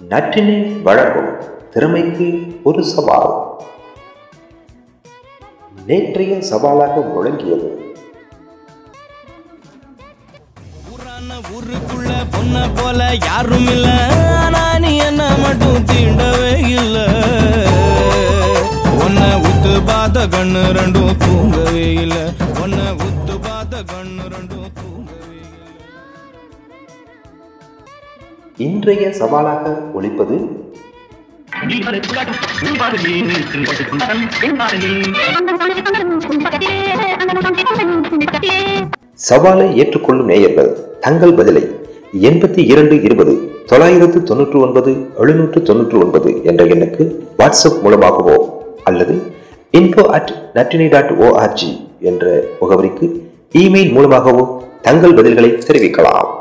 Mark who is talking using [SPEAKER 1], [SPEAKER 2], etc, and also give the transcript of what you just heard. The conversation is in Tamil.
[SPEAKER 1] நற்றினை வழங்கும் திறமைக்கு ஒரு சவால். நேற்றைய சவாலாக முழங்கியது.
[SPEAKER 2] ஊருக்குள்ள பொண்ண போல யாரும் இல்ல. ஆனா நீ என்ன மட்டும் தீண்டவே இல்ல. ஒன்ன உத்து பார்த்த கண்ணு ரெண்டும் தூங்கவே இல்ல. ஒன்ன உத்து பார்த்த கண்ணு ரெண்டும்
[SPEAKER 1] இன்றைய சவாலாக ஒழிப்பது? சவாலை ஏற்றுக்கொள்ளும் நேயர்கள் தங்கள் பதிலை எண்பத்தி இரண்டு இருபது தொள்ளாயிரத்து தொன்னூற்று ஒன்பது எழுநூற்று தொன்னூற்று ஒன்பது என்ற எண்ணுக்கு வாட்ஸ்அப் மூலமாகவோ அல்லது இன்ஃபோ அட் நட்டினை டாட் ஓஆர்ஜி என்ற முகவரிக்கு இமெயில் மூலமாகவோ தங்கள் பதில்களை தெரிவிக்கலாம்.